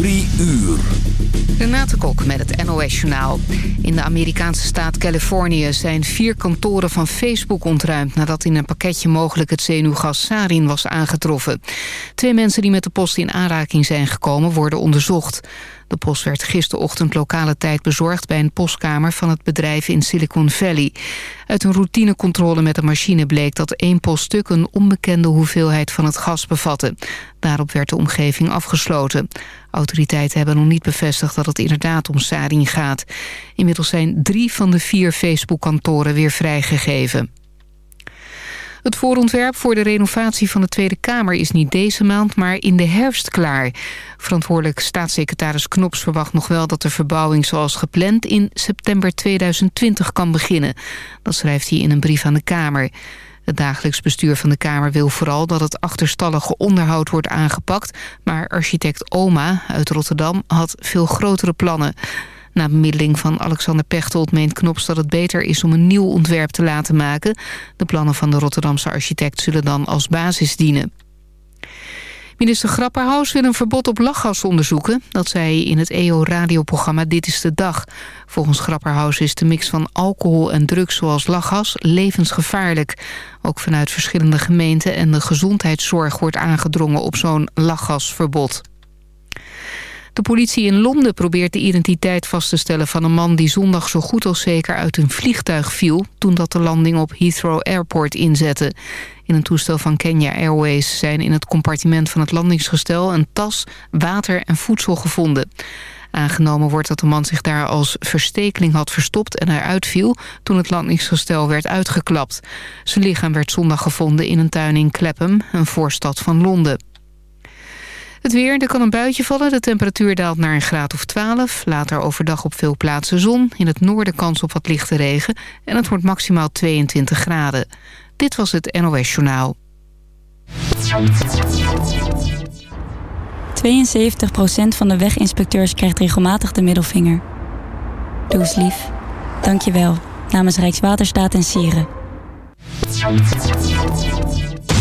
Drie uur. Renate Kok met het NOS Journaal. In de Amerikaanse staat Californië zijn vier kantoren van Facebook ontruimd... nadat in een pakketje mogelijk het zenuwgas sarin was aangetroffen. Twee mensen die met de post in aanraking zijn gekomen worden onderzocht. De post werd gisterochtend lokale tijd bezorgd bij een postkamer van het bedrijf in Silicon Valley. Uit een routinecontrole met de machine bleek dat één poststuk een onbekende hoeveelheid van het gas bevatte. Daarop werd de omgeving afgesloten. Autoriteiten hebben nog niet bevestigd dat het inderdaad om sarin gaat. Inmiddels zijn drie van de vier Facebook-kantoren weer vrijgegeven. Het voorontwerp voor de renovatie van de Tweede Kamer is niet deze maand, maar in de herfst klaar. Verantwoordelijk staatssecretaris Knops verwacht nog wel dat de verbouwing zoals gepland in september 2020 kan beginnen. Dat schrijft hij in een brief aan de Kamer. Het dagelijks bestuur van de Kamer wil vooral dat het achterstallige onderhoud wordt aangepakt, maar architect Oma uit Rotterdam had veel grotere plannen. Na bemiddeling van Alexander Pechtold meent Knops dat het beter is om een nieuw ontwerp te laten maken. De plannen van de Rotterdamse architect zullen dan als basis dienen. Minister Grapperhaus wil een verbod op lachgas onderzoeken. Dat zei hij in het EO-radioprogramma Dit is de Dag. Volgens Grapperhaus is de mix van alcohol en drugs zoals lachgas levensgevaarlijk. Ook vanuit verschillende gemeenten en de gezondheidszorg wordt aangedrongen op zo'n lachgasverbod. De politie in Londen probeert de identiteit vast te stellen van een man die zondag zo goed als zeker uit een vliegtuig viel toen dat de landing op Heathrow Airport inzette. In een toestel van Kenya Airways zijn in het compartiment van het landingsgestel een tas, water en voedsel gevonden. Aangenomen wordt dat de man zich daar als verstekeling had verstopt en eruit viel toen het landingsgestel werd uitgeklapt. Zijn lichaam werd zondag gevonden in een tuin in Clapham, een voorstad van Londen. Het weer, er kan een buitje vallen. De temperatuur daalt naar een graad of 12. Later overdag op veel plaatsen zon. In het noorden kans op wat lichte regen. En het wordt maximaal 22 graden. Dit was het NOS Journaal. 72% van de weginspecteurs krijgt regelmatig de middelvinger. Doe eens lief. Dank je wel. Namens Rijkswaterstaat en Sieren.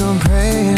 I'm praying.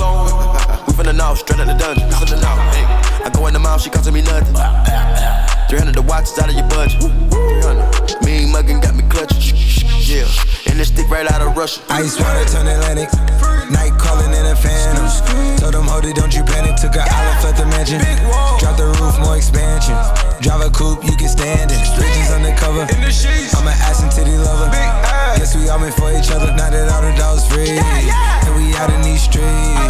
Clone. We finna know, straight out the dungeon. Finna know. Hey. I go in the mouth, she costing me nothing. 300 the watch is out of your budget. 300. Mean muggin' got me clutching. Yeah. And this stick right out of Russia. Ice water turn Atlantic. Night calling in a phantom. Told them, hold it, don't you panic. Took a island, left the mansion. Drop the roof, more expansion. Drive a coupe, you can stand it. Bridges undercover. I'm an ass and titty lover. Guess we all meant for each other. Now that all the dogs free. And we out in these streets.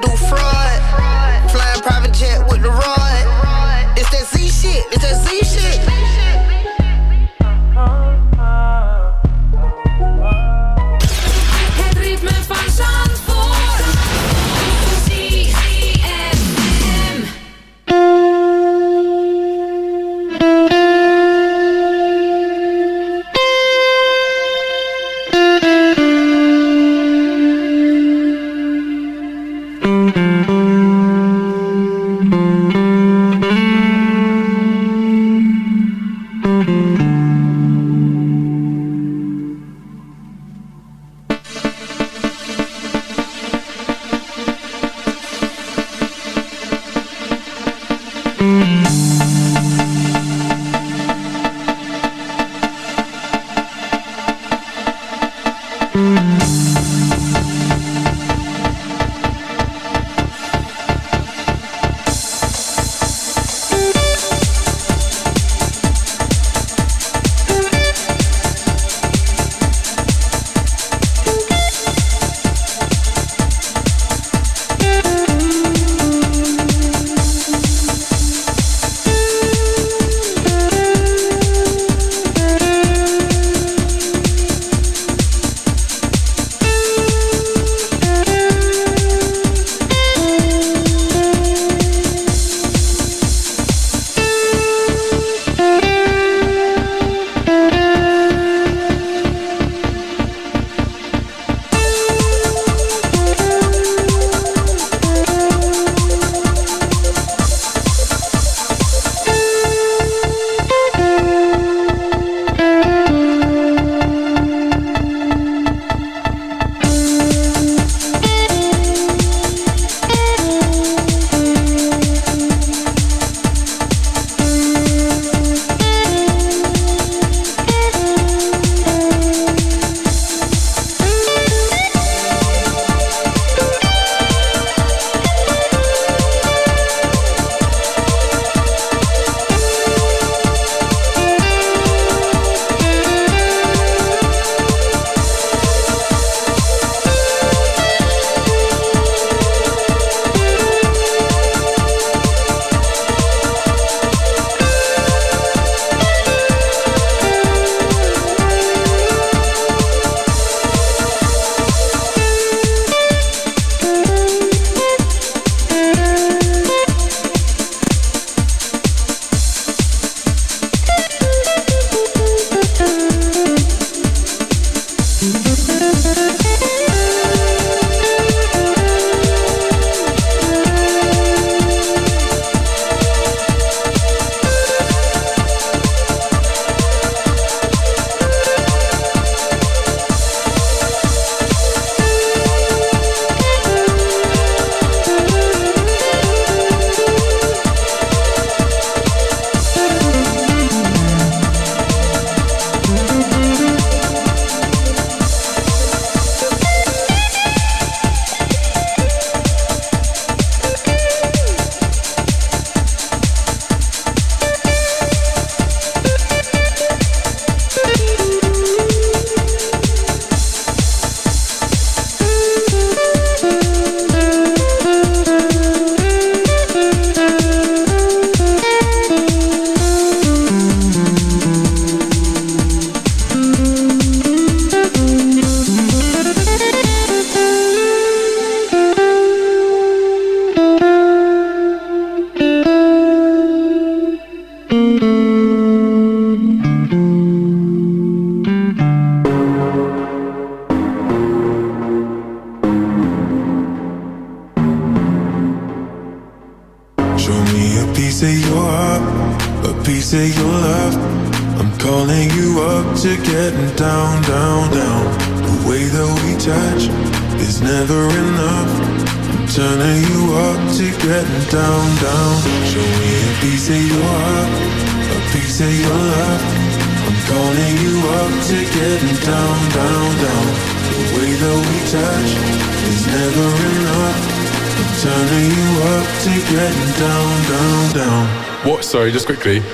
Do fraud.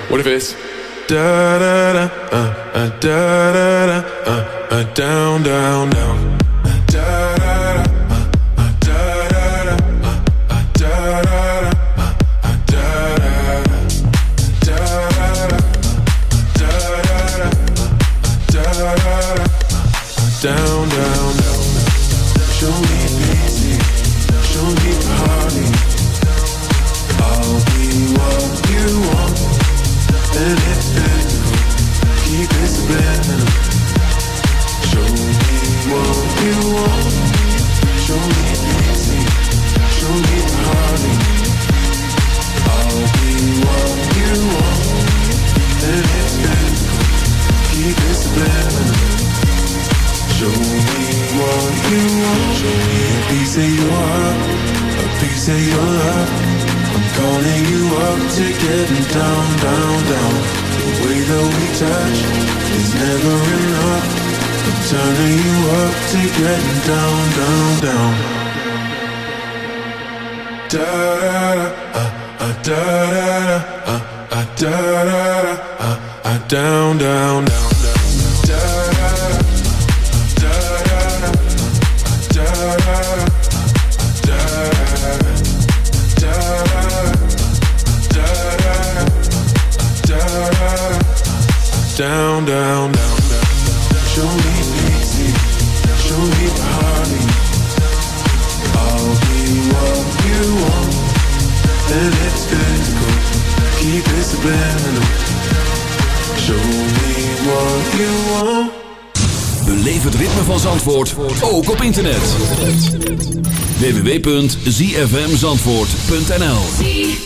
What if it's zfmzandvoort.nl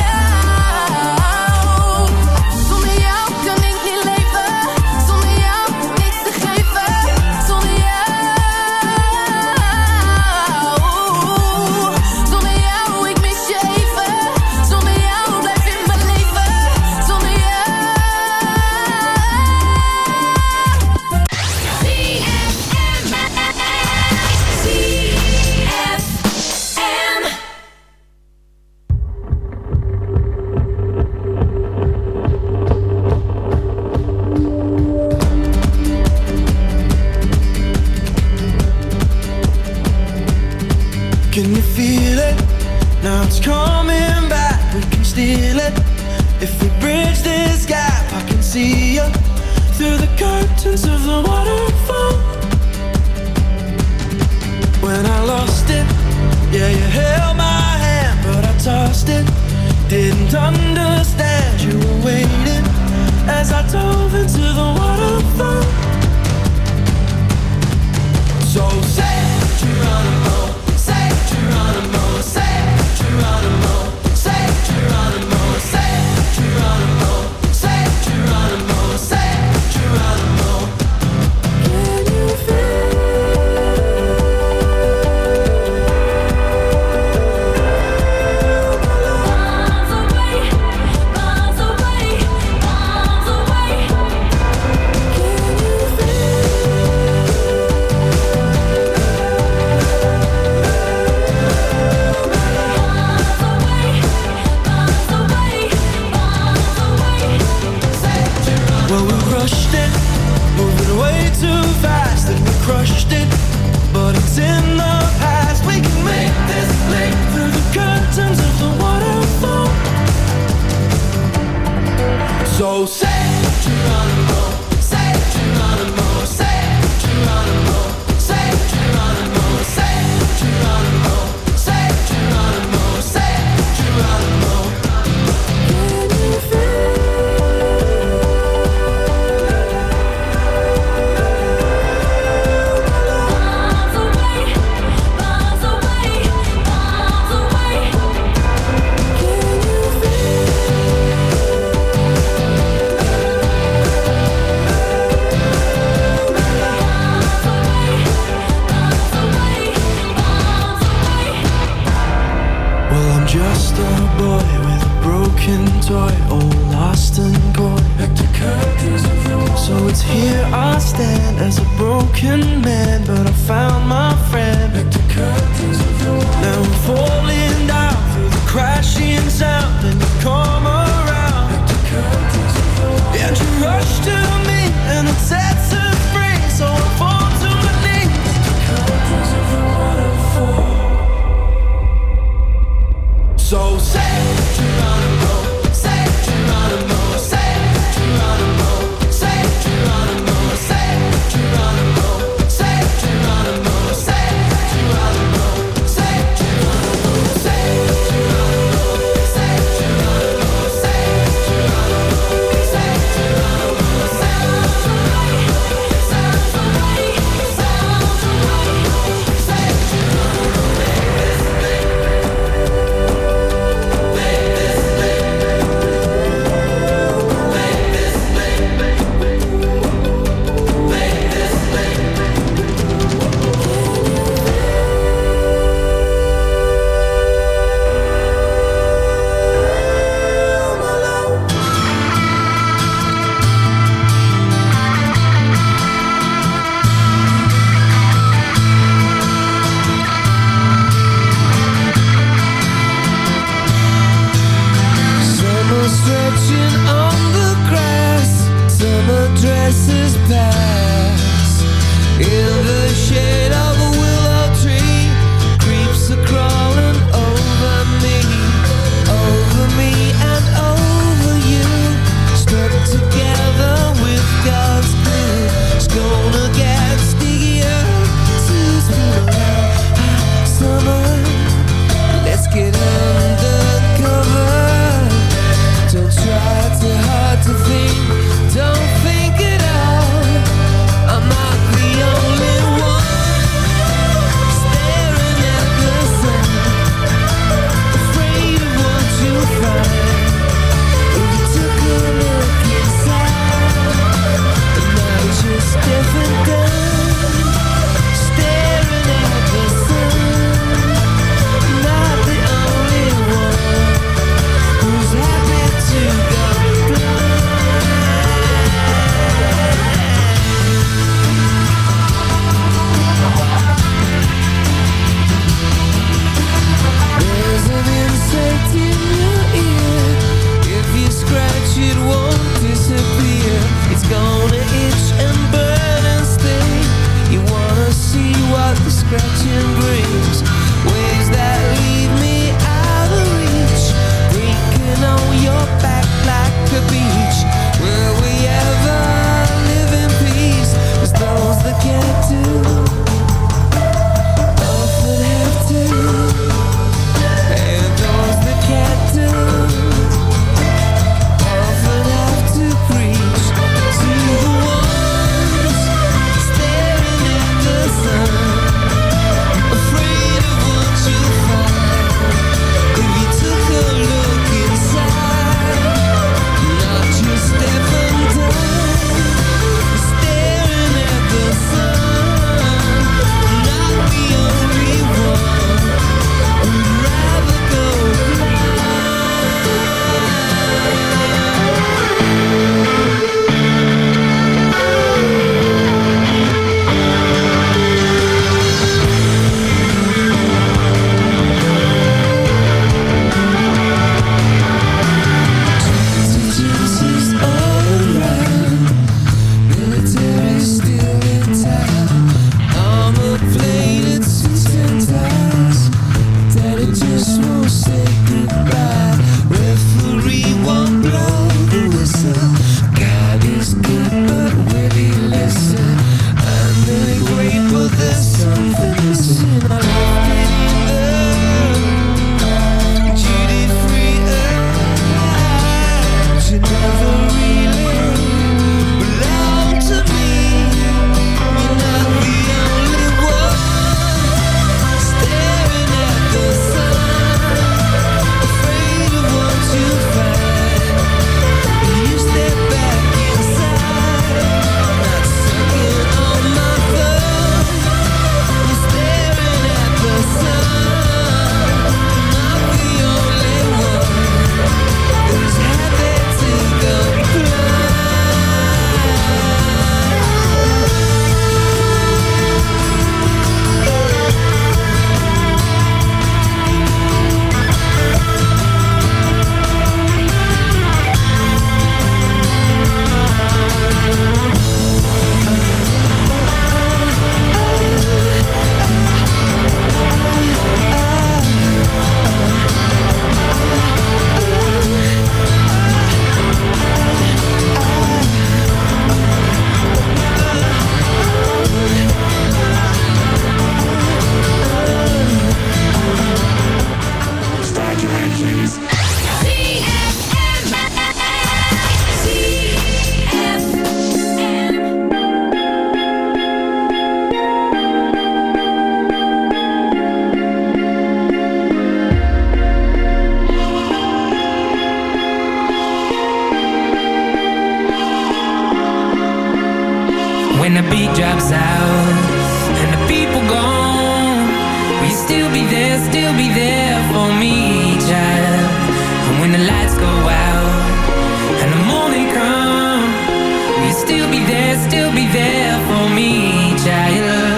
there for me, child.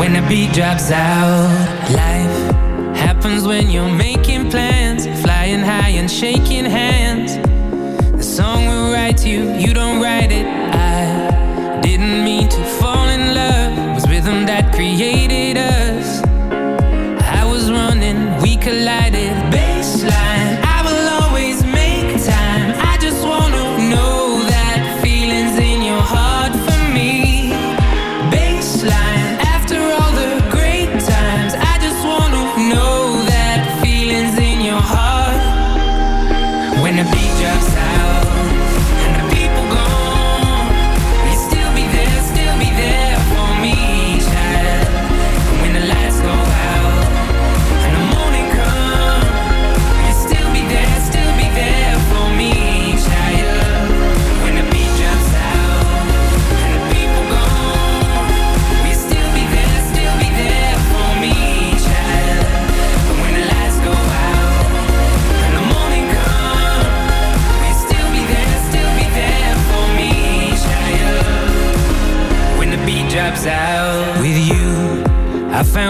When the beat drops out Life happens when you're making plans Flying high and shaking hands. The song will write you, you don't write it.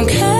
don't care.